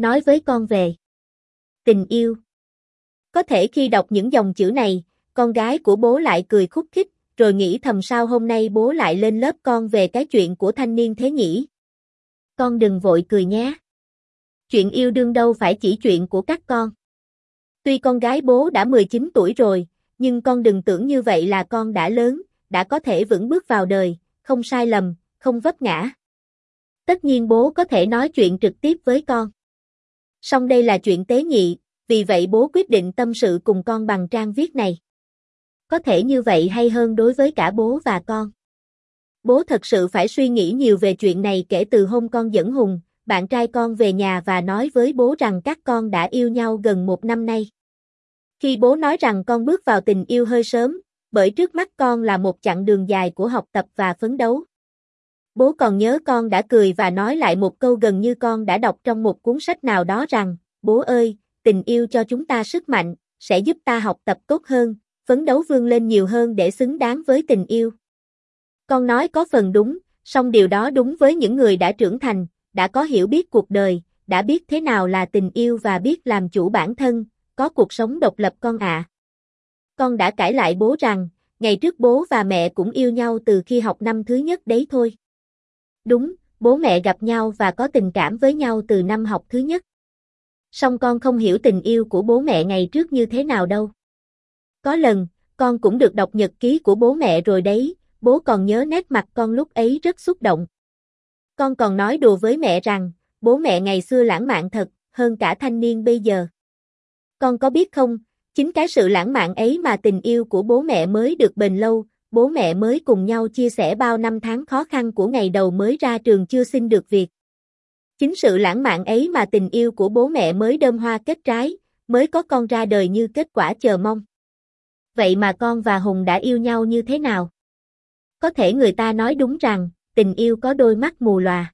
nói với con về tình yêu. Có thể khi đọc những dòng chữ này, con gái của bố lại cười khúc khích, rồi nghĩ thầm sao hôm nay bố lại lên lớp con về cái chuyện của thanh niên thế nhỉ. Con đừng vội cười nhé. Chuyện yêu đương đâu phải chỉ chuyện của các con. Tuy con gái bố đã 19 tuổi rồi, nhưng con đừng tưởng như vậy là con đã lớn, đã có thể vững bước vào đời, không sai lầm, không vấp ngã. Tất nhiên bố có thể nói chuyện trực tiếp với con. Song đây là chuyện tế nhị, vì vậy bố quyết định tâm sự cùng con bằng trang viết này. Có thể như vậy hay hơn đối với cả bố và con. Bố thật sự phải suy nghĩ nhiều về chuyện này kể từ hôm con dẫn Hùng, bạn trai con về nhà và nói với bố rằng các con đã yêu nhau gần một năm nay. Khi bố nói rằng con bước vào tình yêu hơi sớm, bởi trước mắt con là một chặng đường dài của học tập và phấn đấu. Bố còn nhớ con đã cười và nói lại một câu gần như con đã đọc trong một cuốn sách nào đó rằng, bố ơi, tình yêu cho chúng ta sức mạnh, sẽ giúp ta học tập tốt hơn, phấn đấu vươn lên nhiều hơn để xứng đáng với tình yêu. Con nói có phần đúng, song điều đó đúng với những người đã trưởng thành, đã có hiểu biết cuộc đời, đã biết thế nào là tình yêu và biết làm chủ bản thân, có cuộc sống độc lập con ạ. À. Con đã cãi lại bố rằng, ngày trước bố và mẹ cũng yêu nhau từ khi học năm thứ nhất đấy thôi. Đúng, bố mẹ gặp nhau và có tình cảm với nhau từ năm học thứ nhất. Song con không hiểu tình yêu của bố mẹ ngày trước như thế nào đâu. Có lần, con cũng được đọc nhật ký của bố mẹ rồi đấy, bố còn nhớ nét mặt con lúc ấy rất xúc động. Con còn nói đùa với mẹ rằng, bố mẹ ngày xưa lãng mạn thật, hơn cả thanh niên bây giờ. Con có biết không, chính cái sự lãng mạn ấy mà tình yêu của bố mẹ mới được bền lâu, bố mẹ mới cùng nhau chia sẻ bao năm tháng khó khăn của ngày đầu mới ra trường chưa xin được việc. Chính sự lãng mạn ấy mà tình yêu của bố mẹ mới đơm hoa kết trái, mới có con ra đời như kết quả chờ mong. Vậy mà con và Hùng đã yêu nhau như thế nào? Có thể người ta nói đúng rằng, tình yêu có đôi mắt mù lòa.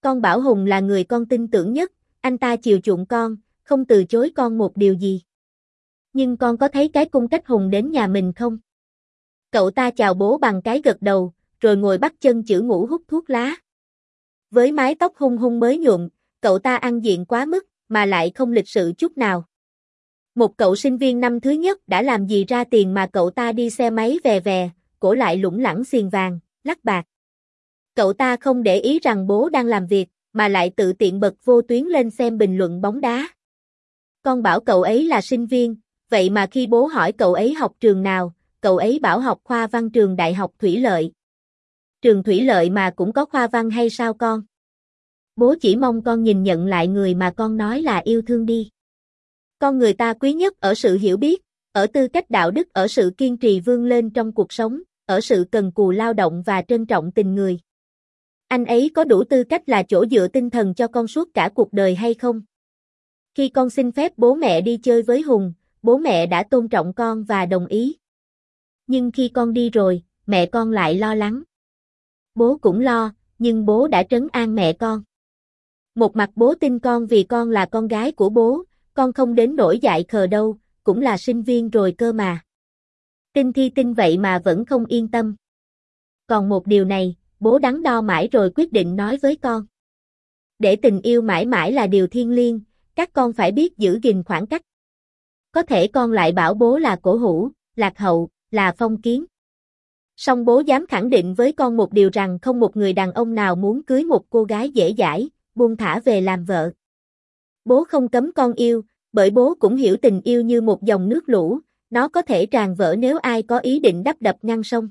Con bảo Hùng là người con tin tưởng nhất, anh ta chiều chuộng con, không từ chối con một điều gì. Nhưng con có thấy cái cung cách Hùng đến nhà mình không? Cậu ta chào bố bằng cái gật đầu, rồi ngồi bắt chân chữ ngủ hút thuốc lá. Với mái tóc hung hung mới nhuộm, cậu ta ăn diện quá mức, mà lại không lịch sự chút nào. Một cậu sinh viên năm thứ nhất đã làm gì ra tiền mà cậu ta đi xe máy về về, cổ lại lủng lẳng xiền vàng, lắc bạc. Cậu ta không để ý rằng bố đang làm việc, mà lại tự tiện bật vô tuyến lên xem bình luận bóng đá. Con bảo cậu ấy là sinh viên, vậy mà khi bố hỏi cậu ấy học trường nào, cậu ấy bảo học khoa văn trường Đại học Thủy Lợi. Trường Thủy Lợi mà cũng có khoa văn hay sao con? Bố chỉ mong con nhìn nhận lại người mà con nói là yêu thương đi. Con người ta quý nhất ở sự hiểu biết, ở tư cách đạo đức ở sự kiên trì vươn lên trong cuộc sống, ở sự cần cù lao động và trân trọng tình người. Anh ấy có đủ tư cách là chỗ dựa tinh thần cho con suốt cả cuộc đời hay không? Khi con xin phép bố mẹ đi chơi với Hùng, bố mẹ đã tôn trọng con và đồng ý. Nhưng khi con đi rồi, mẹ con lại lo lắng. Bố cũng lo, nhưng bố đã trấn an mẹ con. Một mặt bố tin con vì con là con gái của bố, con không đến nỗi dại khờ đâu, cũng là sinh viên rồi cơ mà. tinh thi tin vậy mà vẫn không yên tâm. Còn một điều này, bố đắn đo mãi rồi quyết định nói với con. Để tình yêu mãi mãi là điều thiên liêng, các con phải biết giữ gìn khoảng cách. Có thể con lại bảo bố là cổ hủ, lạc hậu, là phong kiến. Song bố dám khẳng định với con một điều rằng không một người đàn ông nào muốn cưới một cô gái dễ dãi, buông thả về làm vợ. Bố không cấm con yêu, bởi bố cũng hiểu tình yêu như một dòng nước lũ, nó có thể tràn vỡ nếu ai có ý định đắp đập ngăn sông.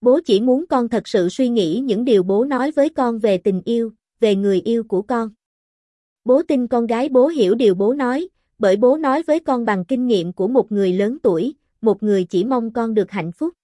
Bố chỉ muốn con thật sự suy nghĩ những điều bố nói với con về tình yêu, về người yêu của con. Bố tin con gái bố hiểu điều bố nói, bởi bố nói với con bằng kinh nghiệm của một người lớn tuổi, một người chỉ mong con được hạnh phúc.